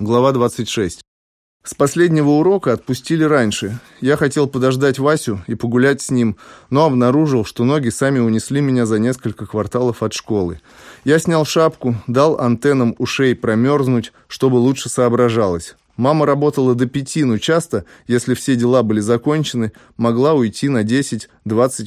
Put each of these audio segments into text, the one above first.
Глава 26. С последнего урока отпустили раньше. Я хотел подождать Васю и погулять с ним, но обнаружил, что ноги сами унесли меня за несколько кварталов от школы. Я снял шапку, дал антеннам ушей промерзнуть, чтобы лучше соображалось. Мама работала до пяти, но часто, если все дела были закончены, могла уйти на 10-20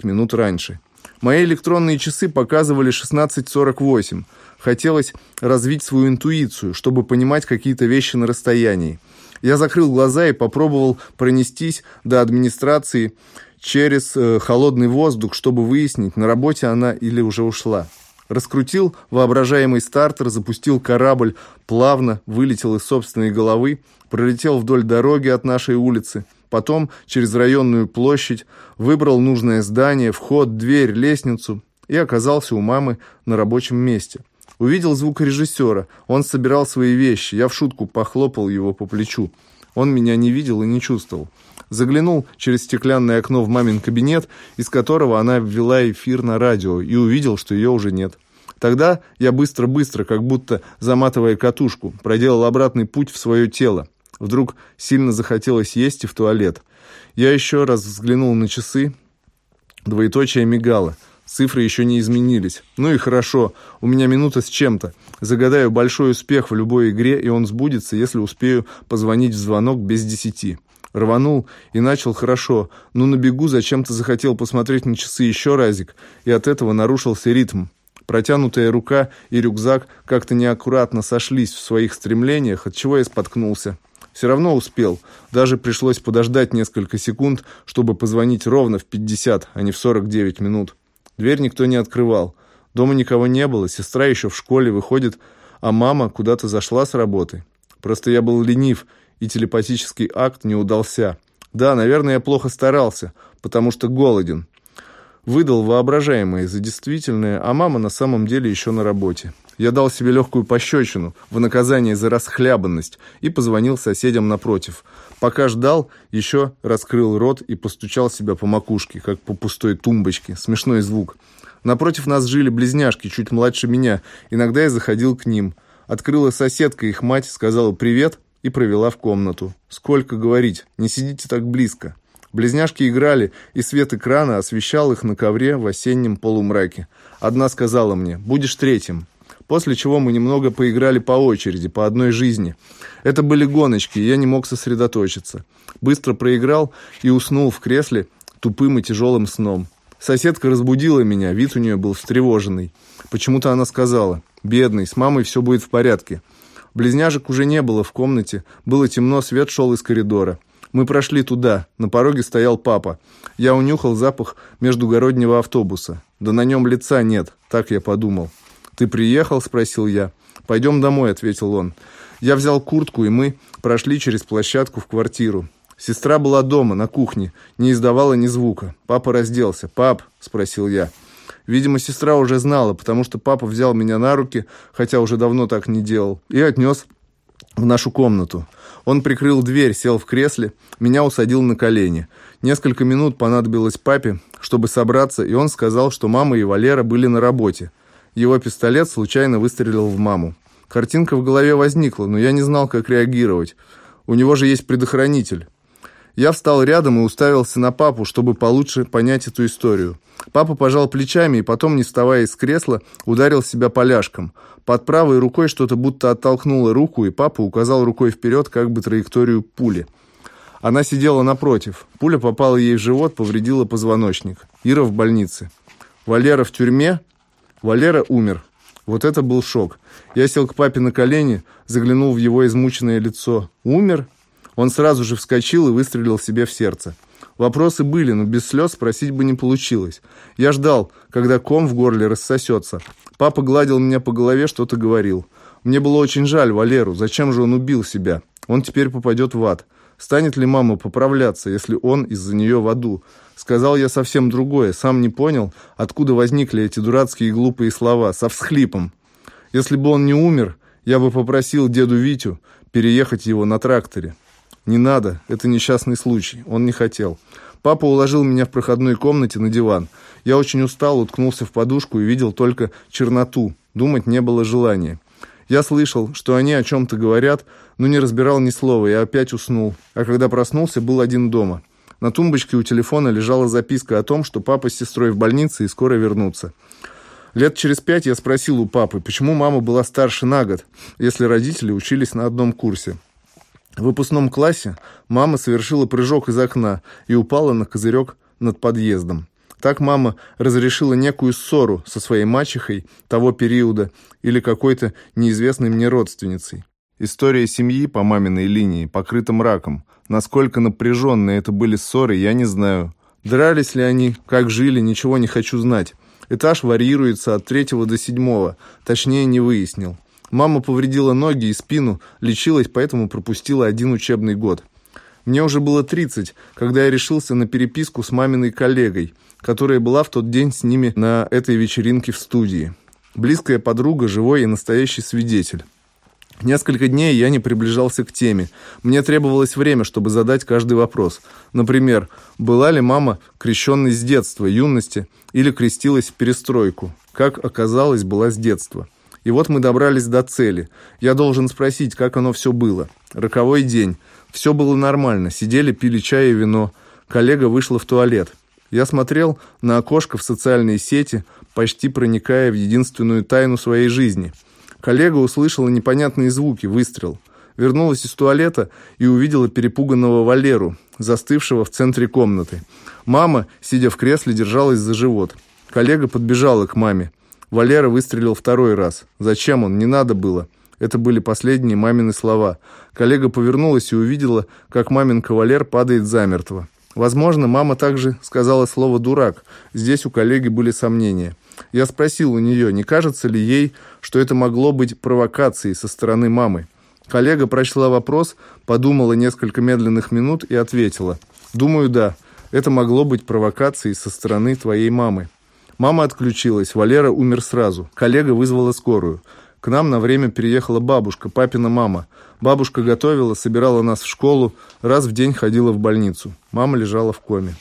минут раньше. Мои электронные часы показывали 16.48. Хотелось развить свою интуицию, чтобы понимать какие-то вещи на расстоянии. Я закрыл глаза и попробовал пронестись до администрации через э, холодный воздух, чтобы выяснить, на работе она или уже ушла. Раскрутил воображаемый стартер, запустил корабль, плавно вылетел из собственной головы, пролетел вдоль дороги от нашей улицы, потом через районную площадь, выбрал нужное здание, вход, дверь, лестницу и оказался у мамы на рабочем месте. Увидел звукорежиссера. Он собирал свои вещи. Я в шутку похлопал его по плечу. Он меня не видел и не чувствовал. Заглянул через стеклянное окно в мамин кабинет, из которого она ввела эфир на радио, и увидел, что ее уже нет. Тогда я быстро-быстро, как будто заматывая катушку, проделал обратный путь в свое тело. Вдруг сильно захотелось есть и в туалет. Я еще раз взглянул на часы. Двоеточие мигало. Цифры еще не изменились. Ну и хорошо, у меня минута с чем-то. Загадаю большой успех в любой игре, и он сбудется, если успею позвонить в звонок без десяти. Рванул и начал хорошо, но на бегу зачем-то захотел посмотреть на часы еще разик, и от этого нарушился ритм. Протянутая рука и рюкзак как-то неаккуратно сошлись в своих стремлениях, от чего я споткнулся. Все равно успел. Даже пришлось подождать несколько секунд, чтобы позвонить ровно в 50, а не в 49 минут. Дверь никто не открывал. Дома никого не было, сестра еще в школе выходит, а мама куда-то зашла с работы. Просто я был ленив, и телепатический акт не удался. Да, наверное, я плохо старался, потому что голоден. Выдал воображаемое за действительное, а мама на самом деле еще на работе. Я дал себе легкую пощечину в наказание за расхлябанность и позвонил соседям напротив. Пока ждал, еще раскрыл рот и постучал себя по макушке, как по пустой тумбочке. Смешной звук. Напротив нас жили близняшки, чуть младше меня. Иногда я заходил к ним. Открыла соседка, их мать, сказала «привет» и провела в комнату. «Сколько говорить? Не сидите так близко». Близняшки играли, и свет экрана освещал их на ковре в осеннем полумраке. Одна сказала мне «будешь третьим» после чего мы немного поиграли по очереди, по одной жизни. Это были гоночки, и я не мог сосредоточиться. Быстро проиграл и уснул в кресле тупым и тяжелым сном. Соседка разбудила меня, вид у нее был встревоженный. Почему-то она сказала, «Бедный, с мамой все будет в порядке». Близняшек уже не было в комнате, было темно, свет шел из коридора. Мы прошли туда, на пороге стоял папа. Я унюхал запах междугороднего автобуса. Да на нем лица нет, так я подумал. «Ты приехал?» – спросил я. «Пойдем домой», – ответил он. Я взял куртку, и мы прошли через площадку в квартиру. Сестра была дома, на кухне, не издавала ни звука. Папа разделся. «Пап?» – спросил я. Видимо, сестра уже знала, потому что папа взял меня на руки, хотя уже давно так не делал, и отнес в нашу комнату. Он прикрыл дверь, сел в кресле, меня усадил на колени. Несколько минут понадобилось папе, чтобы собраться, и он сказал, что мама и Валера были на работе. Его пистолет случайно выстрелил в маму. Картинка в голове возникла, но я не знал, как реагировать. У него же есть предохранитель. Я встал рядом и уставился на папу, чтобы получше понять эту историю. Папа пожал плечами и потом, не вставая из кресла, ударил себя поляшком. Под правой рукой что-то будто оттолкнуло руку, и папа указал рукой вперед как бы траекторию пули. Она сидела напротив. Пуля попала ей в живот, повредила позвоночник. Ира в больнице. Валера в тюрьме, Валера умер. Вот это был шок. Я сел к папе на колени, заглянул в его измученное лицо. «Умер?» Он сразу же вскочил и выстрелил себе в сердце. Вопросы были, но без слез спросить бы не получилось. Я ждал, когда ком в горле рассосется. Папа гладил меня по голове, что-то говорил. Мне было очень жаль Валеру. Зачем же он убил себя? Он теперь попадет в ад. Станет ли мама поправляться, если он из-за нее в аду? Сказал я совсем другое, сам не понял, откуда возникли эти дурацкие глупые слова, со всхлипом. Если бы он не умер, я бы попросил деду Витю переехать его на тракторе. Не надо, это несчастный случай, он не хотел. Папа уложил меня в проходной комнате на диван. Я очень устал, уткнулся в подушку и видел только черноту. Думать не было желания. Я слышал, что они о чем-то говорят, но не разбирал ни слова и опять уснул. А когда проснулся, был один дома. На тумбочке у телефона лежала записка о том, что папа с сестрой в больнице и скоро вернутся. Лет через пять я спросил у папы, почему мама была старше на год, если родители учились на одном курсе. В выпускном классе мама совершила прыжок из окна и упала на козырек над подъездом. Так мама разрешила некую ссору со своей мачехой того периода или какой-то неизвестной мне родственницей. История семьи по маминой линии покрыта мраком. Насколько напряженные это были ссоры, я не знаю. Дрались ли они, как жили, ничего не хочу знать. Этаж варьируется от третьего до седьмого, точнее не выяснил. Мама повредила ноги и спину, лечилась, поэтому пропустила один учебный год. Мне уже было 30, когда я решился на переписку с маминой коллегой, которая была в тот день с ними на этой вечеринке в студии. Близкая подруга, живой и настоящий свидетель. Несколько дней я не приближался к теме. Мне требовалось время, чтобы задать каждый вопрос. Например, была ли мама крещенной с детства, юности, или крестилась в перестройку? Как оказалось, была с детства. И вот мы добрались до цели. Я должен спросить, как оно все было. Роковой день. Все было нормально. Сидели, пили чай и вино. Коллега вышла в туалет. Я смотрел на окошко в социальные сети, почти проникая в единственную тайну своей жизни. Коллега услышала непонятные звуки, выстрел. Вернулась из туалета и увидела перепуганного Валеру, застывшего в центре комнаты. Мама, сидя в кресле, держалась за живот. Коллега подбежала к маме. Валера выстрелил второй раз. Зачем он? Не надо было. Это были последние мамины слова. Коллега повернулась и увидела, как мамин кавалер падает замертво. Возможно, мама также сказала слово «дурак». Здесь у коллеги были сомнения. Я спросил у нее, не кажется ли ей, что это могло быть провокацией со стороны мамы. Коллега прочла вопрос, подумала несколько медленных минут и ответила. «Думаю, да. Это могло быть провокацией со стороны твоей мамы». Мама отключилась, Валера умер сразу. Коллега вызвала скорую. К нам на время переехала бабушка, папина мама. Бабушка готовила, собирала нас в школу, раз в день ходила в больницу. Мама лежала в коме.